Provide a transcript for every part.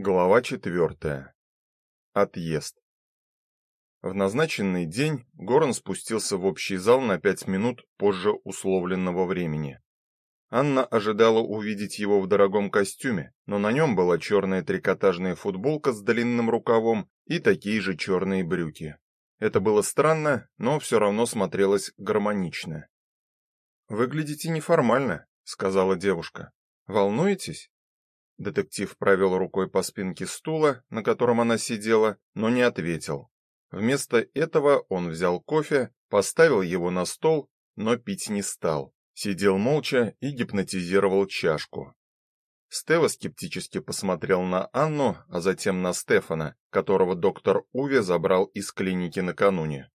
Глава четвертая. Отъезд. В назначенный день Горан спустился в общий зал на пять минут позже условленного времени. Анна ожидала увидеть его в дорогом костюме, но на нем была черная трикотажная футболка с длинным рукавом и такие же черные брюки. Это было странно, но все равно смотрелось гармонично. Выглядите неформально, сказала девушка. Волнуетесь? Детектив провел рукой по спинке стула, на котором она сидела, но не ответил. Вместо этого он взял кофе, поставил его на стол, но пить не стал. Сидел молча и гипнотизировал чашку. Стева скептически посмотрел на Анну, а затем на Стефана, которого доктор Уве забрал из клиники накануне.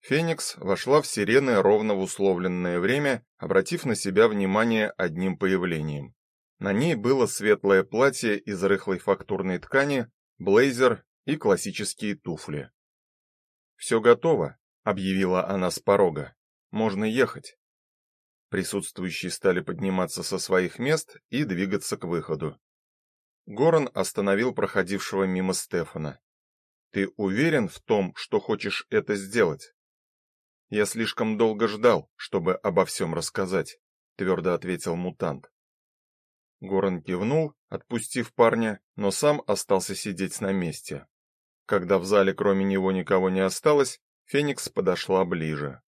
Феникс вошла в сирены ровно в условленное время, обратив на себя внимание одним появлением. На ней было светлое платье из рыхлой фактурной ткани, блейзер и классические туфли. «Все готово, объявила она с порога. Можно ехать. Присутствующие стали подниматься со своих мест и двигаться к выходу. Горан остановил проходившего мимо Стефана. Ты уверен в том, что хочешь это сделать? Я слишком долго ждал, чтобы обо всем рассказать, твердо ответил мутант. Горан кивнул, отпустив парня, но сам остался сидеть на месте. Когда в зале кроме него никого не осталось, Феникс подошла ближе.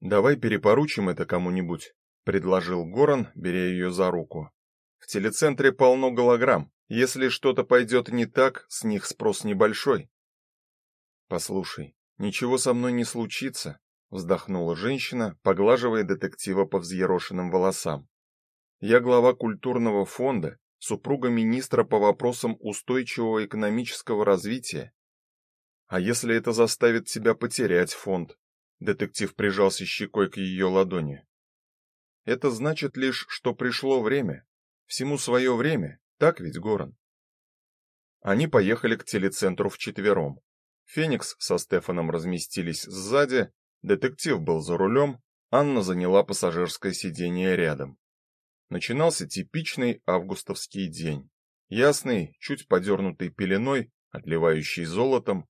Давай перепоручим это кому-нибудь, предложил Горан, беря ее за руку. В телецентре полно голограмм. Если что-то пойдет не так, с них спрос небольшой. Послушай, ничего со мной не случится, вздохнула женщина, поглаживая детектива по взъерошенным волосам. Я глава культурного фонда, супруга министра по вопросам устойчивого экономического развития. А если это заставит тебя потерять фонд? Детектив прижался щекой к ее ладони. Это значит лишь, что пришло время. Всему свое время, так ведь, Горан? Они поехали к телецентру вчетвером. Феникс со Стефаном разместились сзади, детектив был за рулем, Анна заняла пассажирское сиденье рядом. Начинался типичный августовский день. Ясный, чуть подернутый пеленой, отливающий золотом.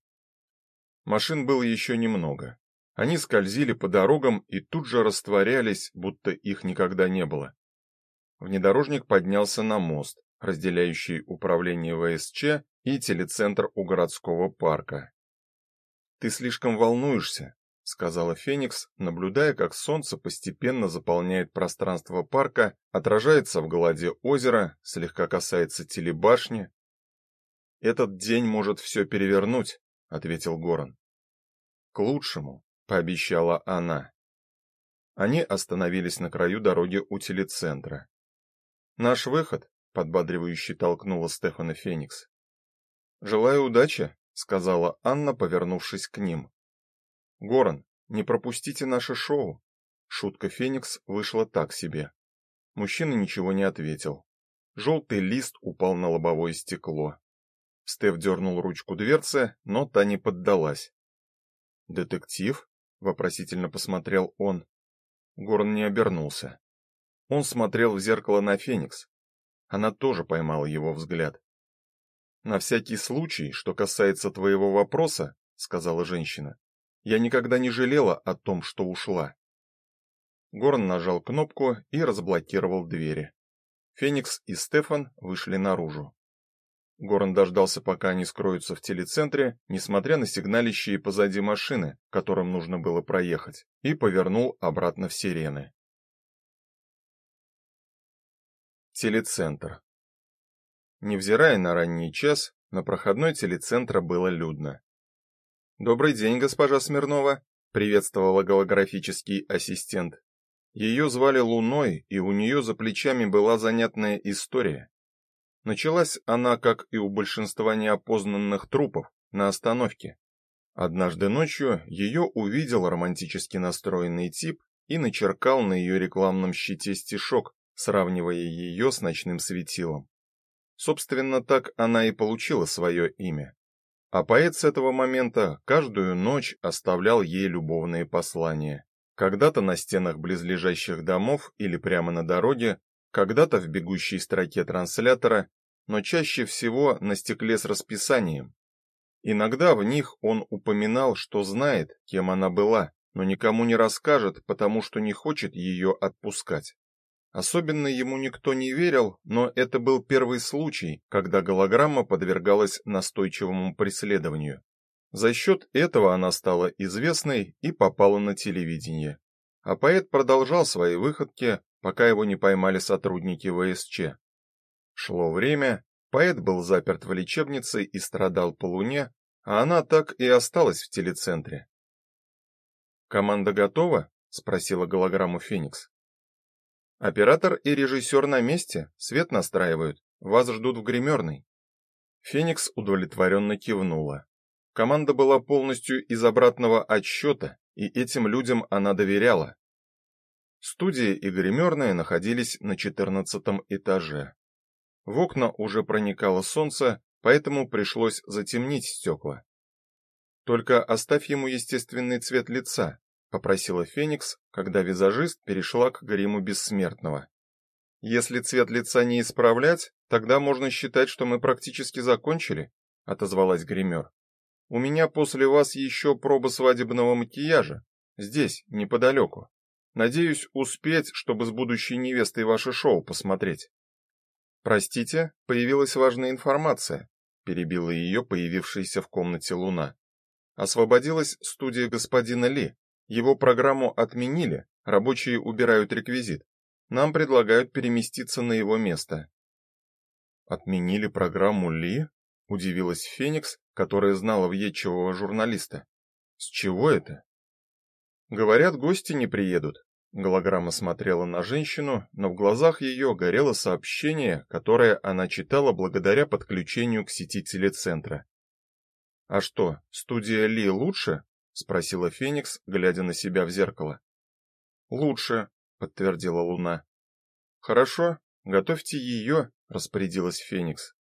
Машин было еще немного. Они скользили по дорогам и тут же растворялись, будто их никогда не было. Внедорожник поднялся на мост, разделяющий управление ВСЧ и телецентр у городского парка. Ты слишком волнуешься, сказала Феникс, наблюдая, как солнце постепенно заполняет пространство парка, отражается в глади озера, слегка касается телебашни. Этот день может все перевернуть, ответил Горан. К лучшему, пообещала она. Они остановились на краю дороги у телецентра. Наш выход, подбадривающе толкнула Стефана Феникс. Желаю удачи, сказала Анна, повернувшись к ним. Горан, не пропустите наше шоу. Шутка Феникс вышла так себе. Мужчина ничего не ответил. Желтый лист упал на лобовое стекло. Стеф дернул ручку дверцы, но та не поддалась. Детектив вопросительно посмотрел он. Горн не обернулся. Он смотрел в зеркало на Феникс. Она тоже поймала его взгляд. На всякий случай, что касается твоего вопроса, сказала женщина. Я никогда не жалела о том, что ушла. Горн нажал кнопку и разблокировал двери. Феникс и Стефан вышли наружу. Горн дождался, пока они скроются в телецентре, несмотря на сигналищие позади машины, которым нужно было проехать, и повернул обратно в сирены. Телецентр. Невзирая на ранний час, на проходной телецентра было людно. Добрый день, госпожа Смирнова, приветствовала голографический ассистент. Ее звали Луной, и у нее за плечами была занятная история. Началась она, как и у большинства неопознанных трупов, на остановке. Однажды ночью ее увидел романтически настроенный тип и начеркал на ее рекламном щите стишок, сравнивая ее с ночным светилом. Собственно, так она и получила свое имя. А поэт с этого момента каждую ночь оставлял ей любовные послания. Когда-то на стенах близлежащих домов или прямо на дороге, когда-то в бегущей строке транслятора, но чаще всего на стекле с расписанием. Иногда в них он упоминал, что знает, кем она была, но никому не расскажет, потому что не хочет ее отпускать. Особенно ему никто не верил, но это был первый случай, когда голограмма подвергалась настойчивому преследованию. За счет этого она стала известной и попала на телевидение. А поэт продолжал свои выходки, пока его не поймали сотрудники ВСЧ. Шло время, поэт был заперт в лечебнице и страдал по луне, а она так и осталась в телецентре. Команда готова? спросила голограмму Феникс. Оператор и режиссер на месте, свет настраивают. Вас ждут в гримерной». Феникс удовлетворенно кивнула. Команда была полностью из обратного отсчета, и этим людям она доверяла. Студия и гримерная находились на четырнадцатом этаже. В окна уже проникало солнце, поэтому пришлось затемнить стекла. Только оставь ему естественный цвет лица, попросила Феникс, когда визажист перешла к гриму бессмертного. Если цвет лица не исправлять, тогда можно считать, что мы практически закончили, отозвалась гример. У меня после вас еще проба свадебного макияжа, здесь, неподалеку. Надеюсь успеть, чтобы с будущей невестой ваше шоу посмотреть. Простите, появилась важная информация, перебила ее появившаяся в комнате Луна. Освободилась студия господина Ли. Его программу отменили, рабочие убирают реквизит. Нам предлагают переместиться на его место. Отменили программу Ли? удивилась Феникс, которая знала въедчивого журналиста. С чего это? Говорят, гости не приедут. Голограмма смотрела на женщину, но в глазах ее горело сообщение, которое она читала благодаря подключению к сети телецентра. А что, студия Ли лучше? Спросила Феникс, глядя на себя в зеркало. Лучше, подтвердила Луна. Хорошо, готовьте ее», — распорядилась Феникс.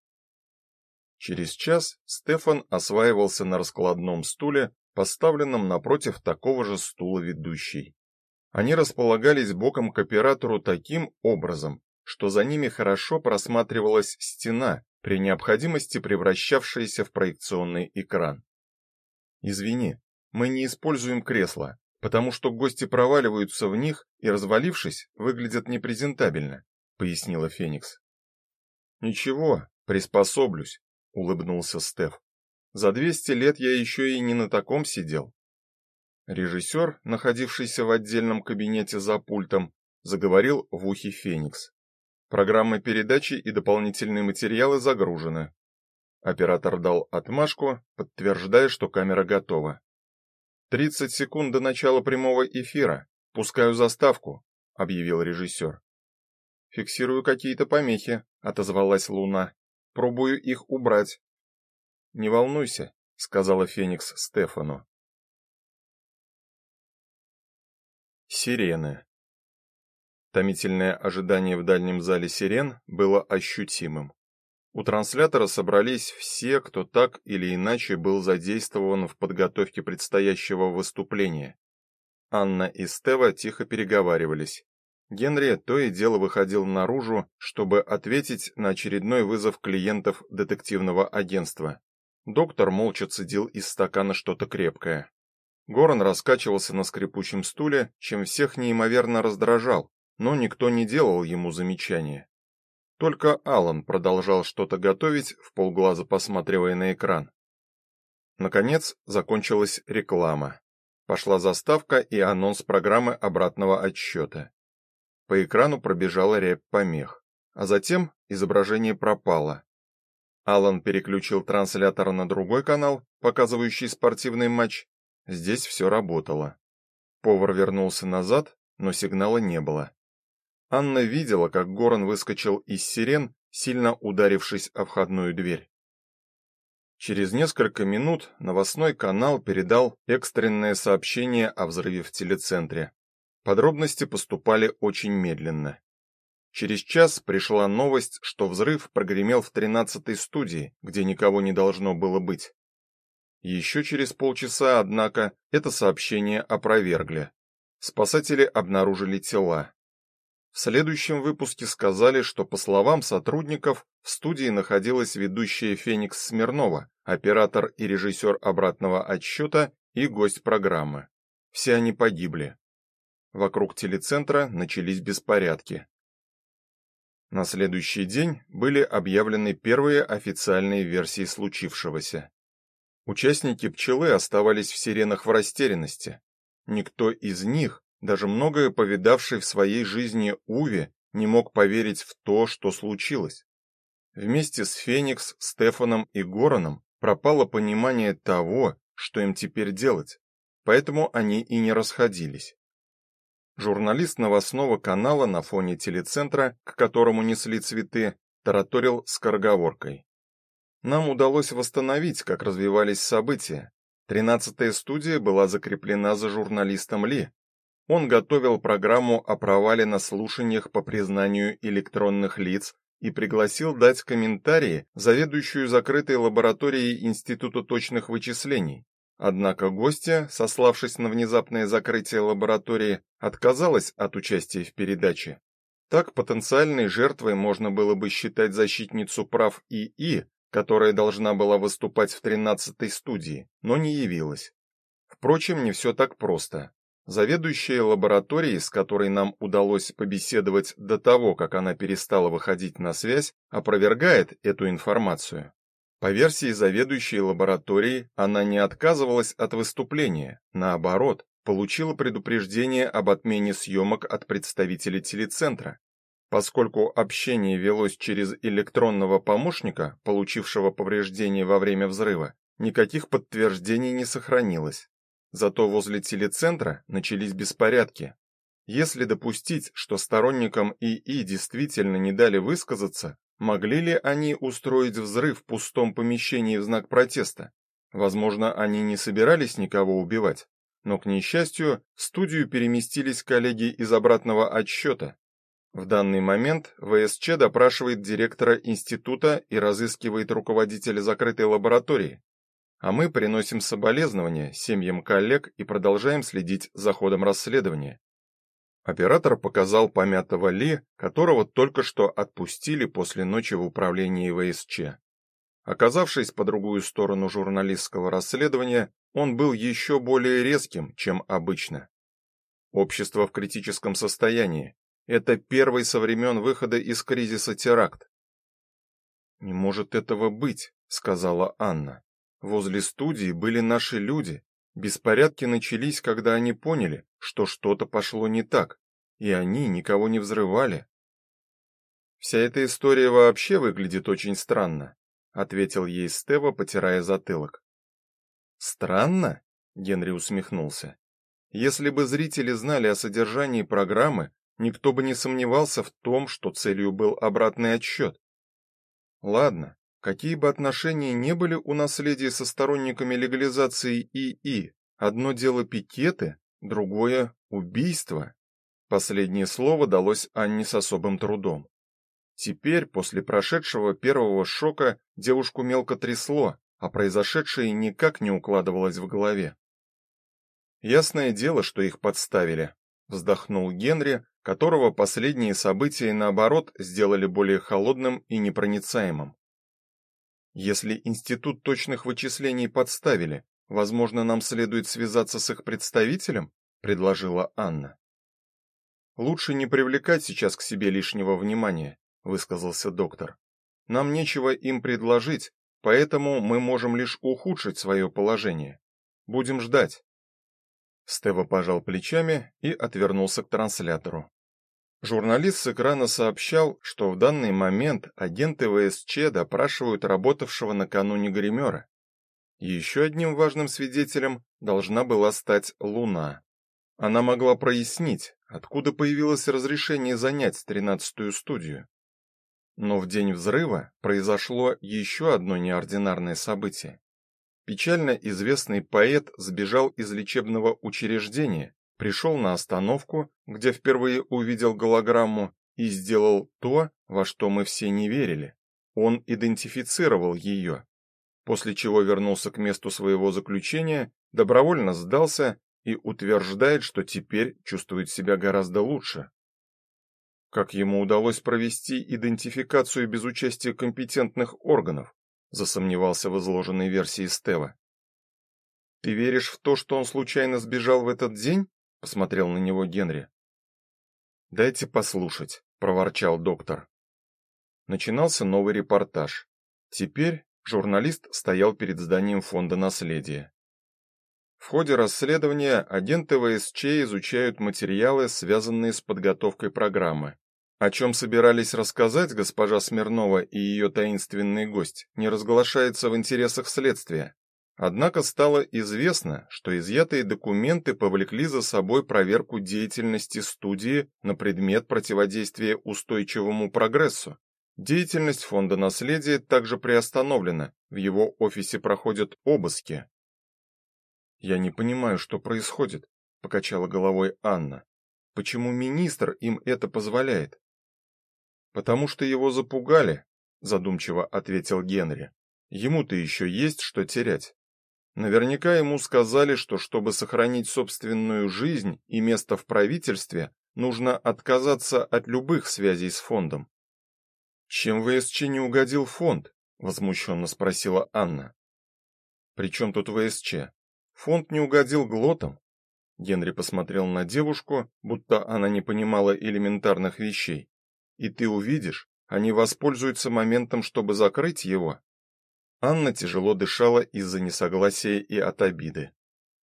Через час Стефан осваивался на раскладном стуле, поставленном напротив такого же стула ведущей. Они располагались боком к оператору таким образом, что за ними хорошо просматривалась стена, при необходимости превращавшаяся в проекционный экран. Извини, мы не используем кресла, потому что гости проваливаются в них и, развалившись, выглядят непрезентабельно, пояснила Феникс. Ничего, приспособлюсь, улыбнулся Стеф. За двести лет я еще и не на таком сидел. Режиссер, находившийся в отдельном кабинете за пультом, заговорил в ухе Феникс. Программа передачи и дополнительные материалы загружены. Оператор дал отмашку, подтверждая, что камера готова. «Тридцать секунд до начала прямого эфира. Пускаю заставку», — объявил режиссер. «Фиксирую какие-то помехи», — отозвалась Луна. «Пробую их убрать». «Не волнуйся», — сказала Феникс Стефану. Сирены Томительное ожидание в дальнем зале сирен было ощутимым. У транслятора собрались все, кто так или иначе был задействован в подготовке предстоящего выступления. Анна и Стева тихо переговаривались. Генри то и дело выходил наружу, чтобы ответить на очередной вызов клиентов детективного агентства. Доктор молча цедил из стакана что-то крепкое. Горан раскачивался на скрипучем стуле, чем всех неимоверно раздражал, но никто не делал ему замечания. Только Алан продолжал что-то готовить, в полглаза посматривая на экран. Наконец, закончилась реклама. Пошла заставка и анонс программы обратного отсчета. По экрану пробежала рябь помех, а затем изображение пропало. Алан переключил транслятор на другой канал, показывающий спортивный матч. Здесь все работало. Повар вернулся назад, но сигнала не было. Анна видела, как Горан выскочил из сирен, сильно ударившись о входную дверь. Через несколько минут новостной канал передал экстренное сообщение о взрыве в телецентре. Подробности поступали очень медленно. Через час пришла новость, что взрыв прогремел в тринадцатой студии, где никого не должно было быть. Еще через полчаса, однако, это сообщение опровергли. Спасатели обнаружили тела. В следующем выпуске сказали, что по словам сотрудников, в студии находилась ведущая Феникс Смирнова, оператор и режиссер обратного отсчета и гость программы. Все они погибли. Вокруг телецентра начались беспорядки. На следующий день были объявлены первые официальные версии случившегося. Участники пчелы оставались в сиренах в растерянности. Никто из них даже многое повидавший в своей жизни Уве не мог поверить в то, что случилось. Вместе с Феникс, Стефаном и Гораном пропало понимание того, что им теперь делать, поэтому они и не расходились. Журналист новостного канала на фоне телецентра, к которому несли цветы, тараторил скороговоркой. Нам удалось восстановить, как развивались события. Тринадцатая студия была закреплена за журналистом Ли, он готовил программу о провале на слушаниях по признанию электронных лиц и пригласил дать комментарии заведующую закрытой лабораторией Института точных вычислений. Однако гостья, сославшись на внезапное закрытие лаборатории, отказалась от участия в передаче. Так потенциальной жертвой можно было бы считать защитницу прав ИИ, которая должна была выступать в 13-й студии, но не явилась. Впрочем, не все так просто. Заведующая лабораторией, с которой нам удалось побеседовать до того, как она перестала выходить на связь, опровергает эту информацию. По версии заведующей лабораторией, она не отказывалась от выступления, наоборот, получила предупреждение об отмене съемок от представителей телецентра. Поскольку общение велось через электронного помощника, получившего повреждения во время взрыва, никаких подтверждений не сохранилось. Зато возле телецентра начались беспорядки. Если допустить, что сторонникам ИИ действительно не дали высказаться, могли ли они устроить взрыв в пустом помещении в знак протеста? Возможно, они не собирались никого убивать, но к несчастью, в студию переместились коллеги из обратного отсчета. В данный момент ВСЧ допрашивает директора института и разыскивает руководителя закрытой лаборатории а мы приносим соболезнования семьям коллег и продолжаем следить за ходом расследования. Оператор показал помятого Ли, которого только что отпустили после ночи в управлении ВСЧ. Оказавшись по другую сторону журналистского расследования, он был еще более резким, чем обычно. Общество в критическом состоянии. Это первый со времен выхода из кризиса теракт. Не может этого быть, сказала Анна. Возле студии были наши люди. Беспорядки начались, когда они поняли, что что-то пошло не так, и они никого не взрывали. Вся эта история вообще выглядит очень странно, ответил ей Стева, потирая затылок. Странно? Генри усмехнулся. Если бы зрители знали о содержании программы, никто бы не сомневался в том, что целью был обратный отсчет. Ладно, Какие бы отношения не были у наследия со сторонниками легализации ИИ, одно дело пикеты, другое убийство. Последнее слово далось Анне с особым трудом. Теперь, после прошедшего первого шока, девушку мелко трясло, а произошедшее никак не укладывалось в голове. Ясное дело, что их подставили, вздохнул Генри, которого последние события наоборот сделали более холодным и непроницаемым. Если институт точных вычислений подставили, возможно, нам следует связаться с их представителем, предложила Анна. Лучше не привлекать сейчас к себе лишнего внимания, высказался доктор. Нам нечего им предложить, поэтому мы можем лишь ухудшить свое положение. Будем ждать. Стева пожал плечами и отвернулся к транслятору. Журналист с экрана сообщал, что в данный момент агенты ВСЧ допрашивают работавшего накануне гримера. Еще одним важным свидетелем должна была стать Луна. Она могла прояснить, откуда появилось разрешение занять тринадцатую студию. Но в день взрыва произошло еще одно неординарное событие. Печально известный поэт сбежал из лечебного учреждения пришел на остановку, где впервые увидел голограмму и сделал то, во что мы все не верили. Он идентифицировал ее, после чего вернулся к месту своего заключения, добровольно сдался и утверждает, что теперь чувствует себя гораздо лучше. Как ему удалось провести идентификацию без участия компетентных органов? Засомневался в изложенной версии Стева. Ты веришь в то, что он случайно сбежал в этот день? Посмотрел на него Генри. Дайте послушать, проворчал доктор. Начинался новый репортаж. Теперь журналист стоял перед зданием фонда наследия. В ходе расследования агенты ВСЧ изучают материалы, связанные с подготовкой программы. О чем собирались рассказать госпожа Смирнова и ее таинственный гость, не разглашается в интересах следствия. Однако стало известно, что изъятые документы повлекли за собой проверку деятельности студии на предмет противодействия устойчивому прогрессу. Деятельность фонда наследия также приостановлена. В его офисе проходят обыски. Я не понимаю, что происходит, покачала головой Анна. Почему министр им это позволяет? Потому что его запугали, задумчиво ответил Генри. Ему-то еще есть что терять. Наверняка ему сказали, что чтобы сохранить собственную жизнь и место в правительстве, нужно отказаться от любых связей с фондом. Чем ВСЧ не угодил фонд? возмущенно спросила Анна. Причем тут ВСЧ? Фонд не угодил глотам. Генри посмотрел на девушку, будто она не понимала элементарных вещей. И ты увидишь, они воспользуются моментом, чтобы закрыть его. Анна тяжело дышала из-за несогласия и от обиды.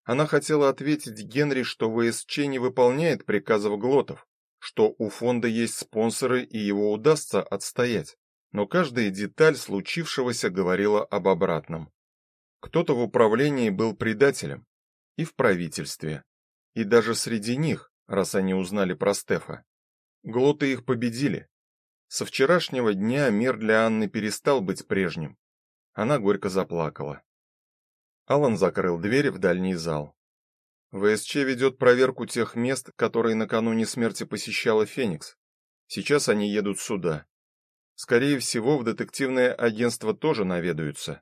Она хотела ответить Генри, что ВСЧ не выполняет приказов глотов, что у фонда есть спонсоры и его удастся отстоять. Но каждая деталь случившегося говорила об обратном. Кто-то в управлении был предателем, и в правительстве, и даже среди них, раз они узнали про Стефа. Глоты их победили. Со вчерашнего дня мир для Анны перестал быть прежним. Она горько заплакала. Алан закрыл дверь в дальний зал. ВСЧ ведет проверку тех мест, которые накануне смерти посещала Феникс. Сейчас они едут сюда. Скорее всего, в детективное агентство тоже наведаются.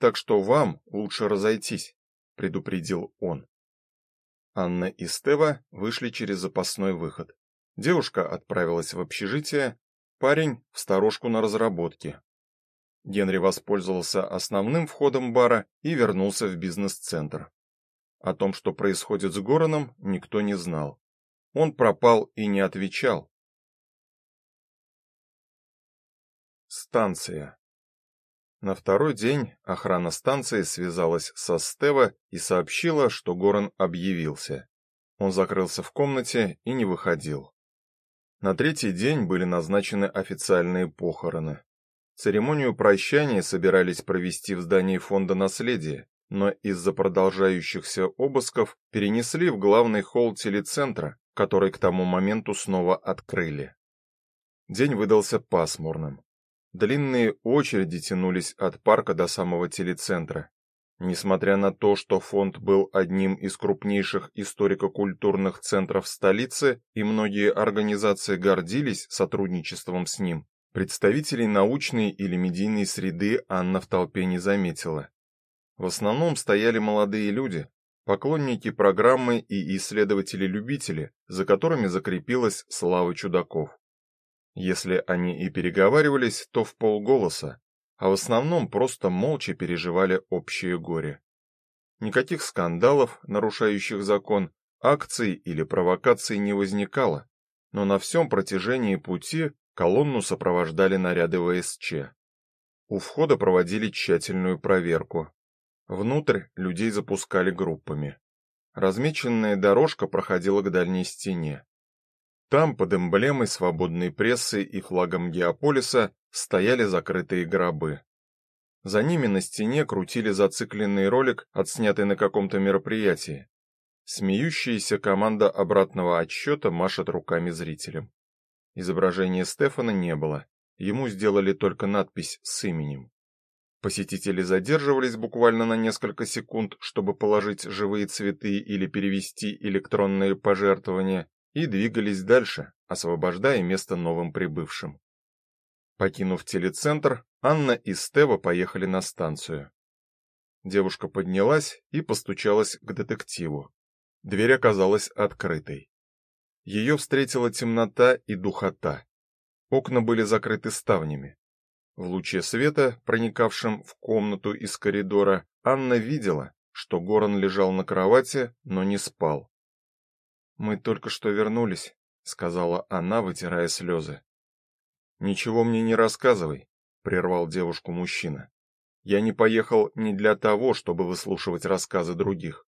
Так что вам лучше разойтись, предупредил он. Анна и Стева вышли через запасной выход. Девушка отправилась в общежитие, парень в сторожку на разработке. Генри воспользовался основным входом бара и вернулся в бизнес-центр. О том, что происходит с Гороном, никто не знал. Он пропал и не отвечал. Станция. На второй день охрана станции связалась со Стева и сообщила, что Горан объявился. Он закрылся в комнате и не выходил. На третий день были назначены официальные похороны. Церемонию прощания собирались провести в здании фонда наследия, но из-за продолжающихся обысков перенесли в главный холл телецентра, который к тому моменту снова открыли. День выдался пасмурным. Длинные очереди тянулись от парка до самого телецентра. Несмотря на то, что фонд был одним из крупнейших историко-культурных центров столицы и многие организации гордились сотрудничеством с ним, Представителей научной или медийной среды Анна в толпе не заметила. В основном стояли молодые люди, поклонники программы и исследователи-любители, за которыми закрепилась слава чудаков. Если они и переговаривались, то в полголоса, а в основном просто молча переживали общее горе. Никаких скандалов, нарушающих закон, акций или провокаций не возникало, но на всем протяжении пути Колонну сопровождали наряды ВСЧ. У входа проводили тщательную проверку. Внутрь людей запускали группами. Размеченная дорожка проходила к дальней стене. Там под эмблемой свободной прессы и флагом Геополиса стояли закрытые гробы. За ними на стене крутили зацикленный ролик, отснятый на каком-то мероприятии. Смеющаяся команда обратного отсчета машет руками зрителям. Изображения Стефана не было. Ему сделали только надпись с именем. Посетители задерживались буквально на несколько секунд, чтобы положить живые цветы или перевести электронные пожертвования, и двигались дальше, освобождая место новым прибывшим. Покинув телецентр, Анна и Стева поехали на станцию. Девушка поднялась и постучалась к детективу. Дверь оказалась открытой. Ее встретила темнота и духота. Окна были закрыты ставнями. В луче света, проникавшем в комнату из коридора, Анна видела, что Горан лежал на кровати, но не спал. Мы только что вернулись, сказала она, вытирая слезы. Ничего мне не рассказывай, прервал девушку мужчина. Я не поехал не для того, чтобы выслушивать рассказы других.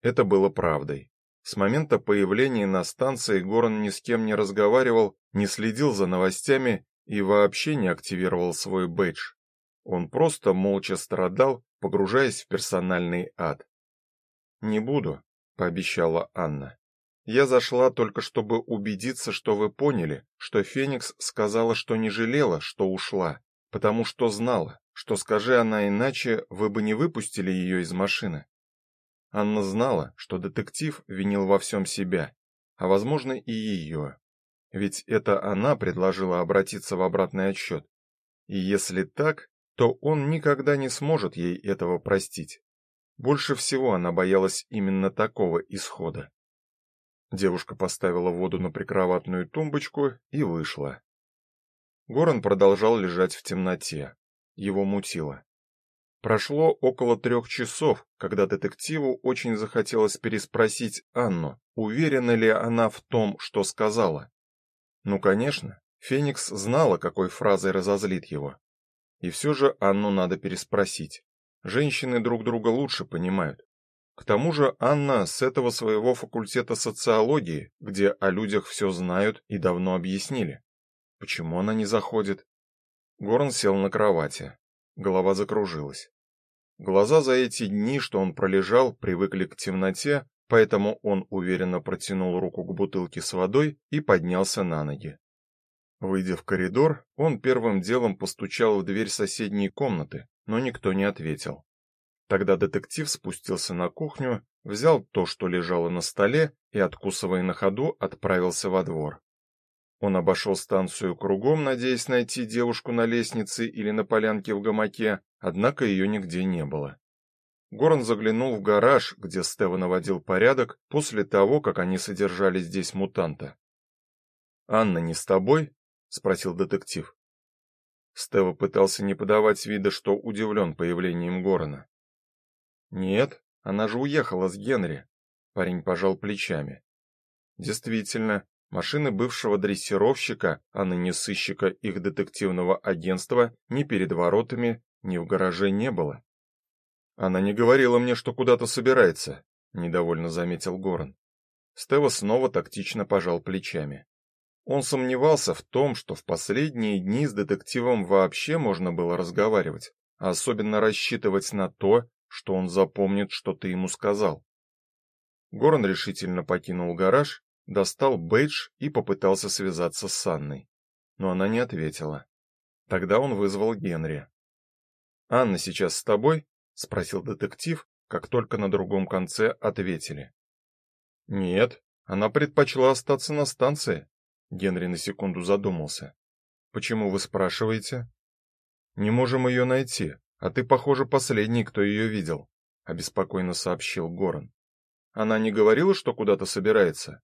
Это было правдой. С момента появления на станции Горан ни с кем не разговаривал, не следил за новостями и вообще не активировал свой бейдж. Он просто молча страдал, погружаясь в персональный ад. "Не буду", пообещала Анна. "Я зашла только чтобы убедиться, что вы поняли, что Феникс сказала, что не жалела, что ушла, потому что знала, что скажи она иначе, вы бы не выпустили ее из машины. Анна знала, что детектив винил во всем себя, а возможно и ее. Ведь это она предложила обратиться в обратный отсчет. И если так, то он никогда не сможет ей этого простить. Больше всего она боялась именно такого исхода. Девушка поставила воду на прикроватную тумбочку и вышла. Горан продолжал лежать в темноте. Его мутило. Прошло около трех часов, когда детективу очень захотелось переспросить Анну, уверена ли она в том, что сказала. Ну, конечно, Феникс знала, какой фразой разозлит его. И все же Анну надо переспросить. Женщины друг друга лучше понимают. К тому же Анна с этого своего факультета социологии, где о людях все знают и давно объяснили. Почему она не заходит? Горн сел на кровати. Голова закружилась. Глаза за эти дни, что он пролежал, привыкли к темноте, поэтому он уверенно протянул руку к бутылке с водой и поднялся на ноги. Выйдя в коридор, он первым делом постучал в дверь соседней комнаты, но никто не ответил. Тогда детектив спустился на кухню, взял то, что лежало на столе, и откусывая на ходу, отправился во двор. Он обошел станцию кругом, надеясь найти девушку на лестнице или на полянке в гамаке, однако ее нигде не было. Горн заглянул в гараж, где Стеван наводил порядок после того, как они содержали здесь мутанта. Анна не с тобой? спросил детектив. Стева пытался не подавать вида, что удивлен появлением Горна. Нет, она же уехала с Генри. Парень пожал плечами. Действительно, Машины бывшего дрессировщика, а ныне сыщика их детективного агентства ни перед воротами, ни в гараже не было. Она не говорила мне, что куда-то собирается, недовольно заметил Горан. Стева снова тактично пожал плечами. Он сомневался в том, что в последние дни с детективом вообще можно было разговаривать, а особенно рассчитывать на то, что он запомнит, что ты ему сказал. Горан решительно покинул гараж достал бейдж и попытался связаться с Анной, но она не ответила. Тогда он вызвал Генри. Анна сейчас с тобой? спросил детектив, как только на другом конце ответили. Нет, она предпочла остаться на станции. Генри на секунду задумался. Почему вы спрашиваете? Не можем ее найти, а ты, похоже, последний, кто ее видел, обеспокоенно сообщил Горан. Она не говорила, что куда-то собирается.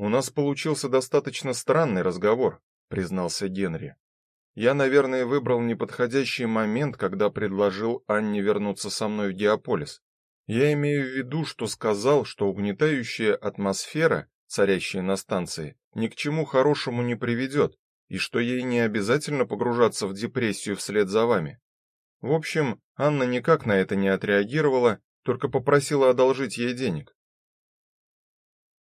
У нас получился достаточно странный разговор, признался Генри. Я, наверное, выбрал неподходящий момент, когда предложил Анне вернуться со мной в Диаполис. Я имею в виду, что сказал, что угнетающая атмосфера, царящая на станции, ни к чему хорошему не приведет, и что ей не обязательно погружаться в депрессию вслед за вами. В общем, Анна никак на это не отреагировала, только попросила одолжить ей денег.